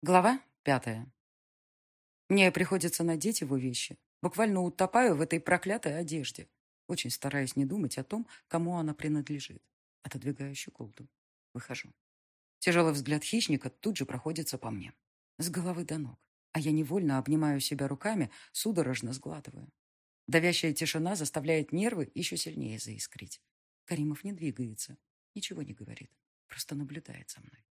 Глава пятая. Мне приходится надеть его вещи. Буквально утопаю в этой проклятой одежде. Очень стараюсь не думать о том, кому она принадлежит. Отодвигаю щеколду. Выхожу. Тяжелый взгляд хищника тут же проходится по мне. С головы до ног. А я невольно обнимаю себя руками, судорожно сглатываю. Давящая тишина заставляет нервы еще сильнее заискрить. Каримов не двигается, ничего не говорит, просто наблюдает за мной.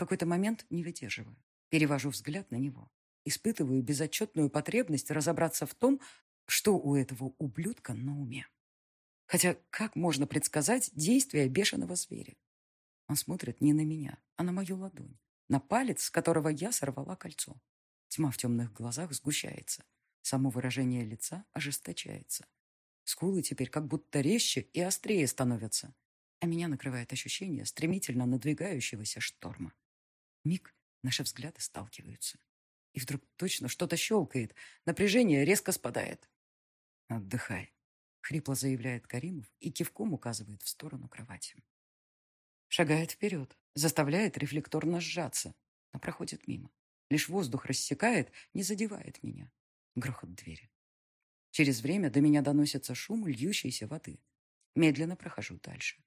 Какой-то момент не выдерживаю. Перевожу взгляд на него. Испытываю безотчетную потребность разобраться в том, что у этого ублюдка на уме. Хотя как можно предсказать действия бешеного зверя? Он смотрит не на меня, а на мою ладонь, на палец, с которого я сорвала кольцо. Тьма в темных глазах сгущается. Само выражение лица ожесточается. Скулы теперь как будто резче и острее становятся. А меня накрывает ощущение стремительно надвигающегося шторма. Миг наши взгляды сталкиваются. И вдруг точно что-то щелкает. Напряжение резко спадает. «Отдыхай», — хрипло заявляет Каримов и кивком указывает в сторону кровати. Шагает вперед, заставляет рефлекторно сжаться, но проходит мимо. Лишь воздух рассекает, не задевает меня. Грохот двери. Через время до меня доносится шум льющейся воды. Медленно прохожу дальше.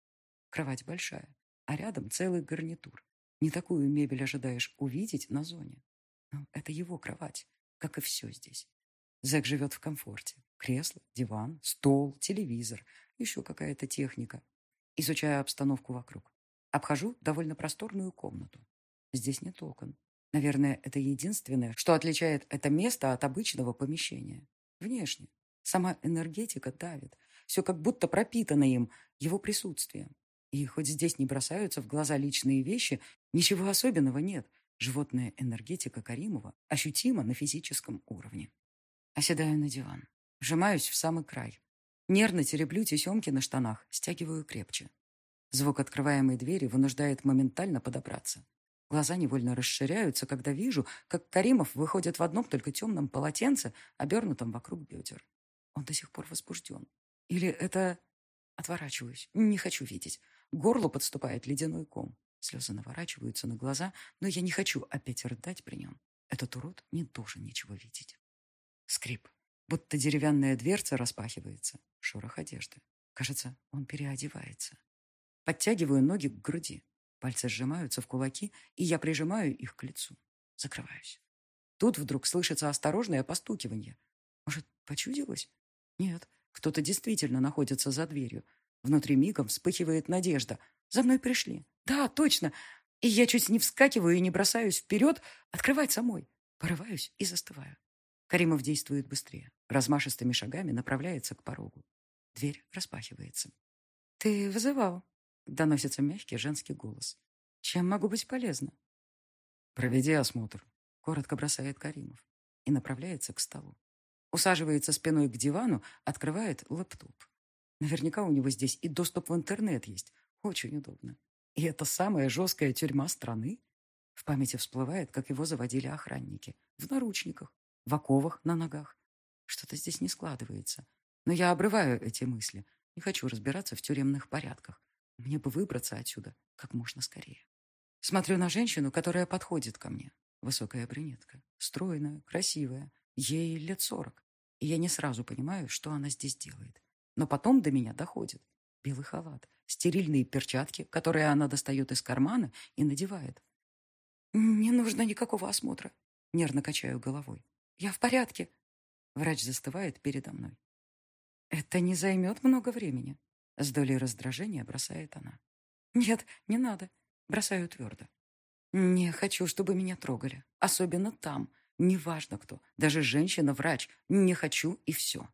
Кровать большая, а рядом целый гарнитур. Не такую мебель ожидаешь увидеть на зоне. Но это его кровать, как и все здесь. Зэк живет в комфорте. Кресло, диван, стол, телевизор, еще какая-то техника. Изучая обстановку вокруг. Обхожу довольно просторную комнату. Здесь нет окон. Наверное, это единственное, что отличает это место от обычного помещения. Внешне. Сама энергетика давит. Все как будто пропитано им, его присутствием. И хоть здесь не бросаются в глаза личные вещи, ничего особенного нет. Животная энергетика Каримова ощутима на физическом уровне. Оседаю на диван. Вжимаюсь в самый край. Нервно тереблю тесемки на штанах, стягиваю крепче. Звук открываемой двери вынуждает моментально подобраться. Глаза невольно расширяются, когда вижу, как Каримов выходит в одном только темном полотенце, обернутом вокруг бедер. Он до сих пор возбужден. Или это... Отворачиваюсь. Не хочу видеть. Горло подступает ледяной ком. Слезы наворачиваются на глаза, но я не хочу опять рыдать при нем. Этот урод не должен ничего видеть. Скрип. Будто деревянная дверца распахивается. Шорох одежды. Кажется, он переодевается. Подтягиваю ноги к груди. Пальцы сжимаются в кулаки, и я прижимаю их к лицу. Закрываюсь. Тут вдруг слышится осторожное постукивание. Может, почудилось? Нет, кто-то действительно находится за дверью. Внутри мигом вспыхивает надежда. За мной пришли. Да, точно. И я чуть не вскакиваю и не бросаюсь вперед открывать самой. Порываюсь и застываю. Каримов действует быстрее. Размашистыми шагами направляется к порогу. Дверь распахивается. «Ты вызывал?» — доносится мягкий женский голос. «Чем могу быть полезна?» «Проведи осмотр», — коротко бросает Каримов и направляется к столу. Усаживается спиной к дивану, открывает лэптоп. Наверняка у него здесь и доступ в интернет есть. Очень удобно. И это самая жесткая тюрьма страны? В памяти всплывает, как его заводили охранники. В наручниках, в оковах на ногах. Что-то здесь не складывается. Но я обрываю эти мысли. Не хочу разбираться в тюремных порядках. Мне бы выбраться отсюда как можно скорее. Смотрю на женщину, которая подходит ко мне. Высокая брюнетка. Стройная, красивая. Ей лет сорок. И я не сразу понимаю, что она здесь делает. Но потом до меня доходит. Белый халат, стерильные перчатки, которые она достает из кармана и надевает. «Не нужно никакого осмотра», — нервно качаю головой. «Я в порядке». Врач застывает передо мной. «Это не займет много времени», — с долей раздражения бросает она. «Нет, не надо», — бросаю твердо. «Не хочу, чтобы меня трогали, особенно там, неважно кто, даже женщина-врач, не хочу и все».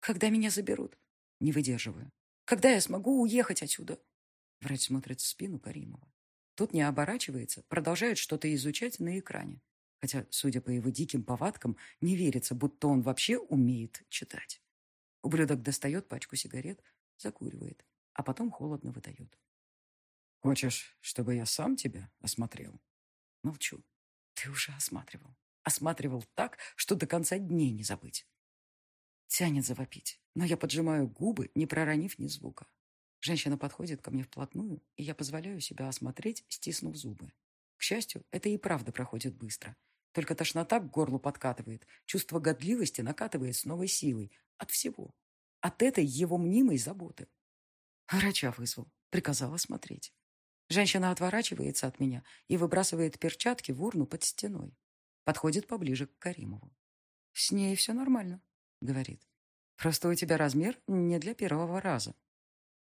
Когда меня заберут? Не выдерживаю. Когда я смогу уехать отсюда? Врач смотрит в спину Каримова. Тот не оборачивается, продолжает что-то изучать на экране. Хотя, судя по его диким повадкам, не верится, будто он вообще умеет читать. Ублюдок достает пачку сигарет, закуривает, а потом холодно выдает. «Хочешь, чтобы я сам тебя осмотрел?» Молчу. «Ты уже осматривал. Осматривал так, что до конца дней не забыть. Тянет завопить, но я поджимаю губы, не проронив ни звука. Женщина подходит ко мне вплотную, и я позволяю себя осмотреть, стиснув зубы. К счастью, это и правда проходит быстро. Только тошнота к горлу подкатывает, чувство годливости накатывает с новой силой. От всего. От этой его мнимой заботы. Врача вызвал, приказала смотреть. Женщина отворачивается от меня и выбрасывает перчатки в урну под стеной. Подходит поближе к Каримову. «С ней все нормально», — говорит. «Просто у тебя размер не для первого раза».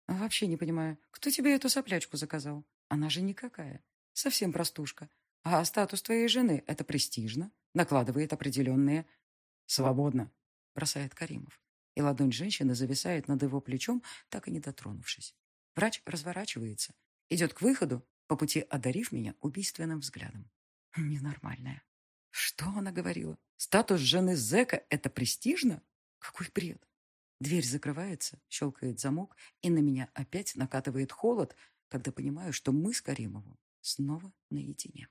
«Вообще не понимаю, кто тебе эту соплячку заказал? Она же никакая. Совсем простушка. А статус твоей жены — это престижно, накладывает определенные... «Свободно», — бросает Каримов. И ладонь женщины зависает над его плечом, так и не дотронувшись. Врач разворачивается, идет к выходу, по пути одарив меня убийственным взглядом. Ненормальная. Что она говорила? Статус жены зэка — это престижно? Какой бред! Дверь закрывается, щелкает замок, и на меня опять накатывает холод, когда понимаю, что мы с Каримовым снова наедине.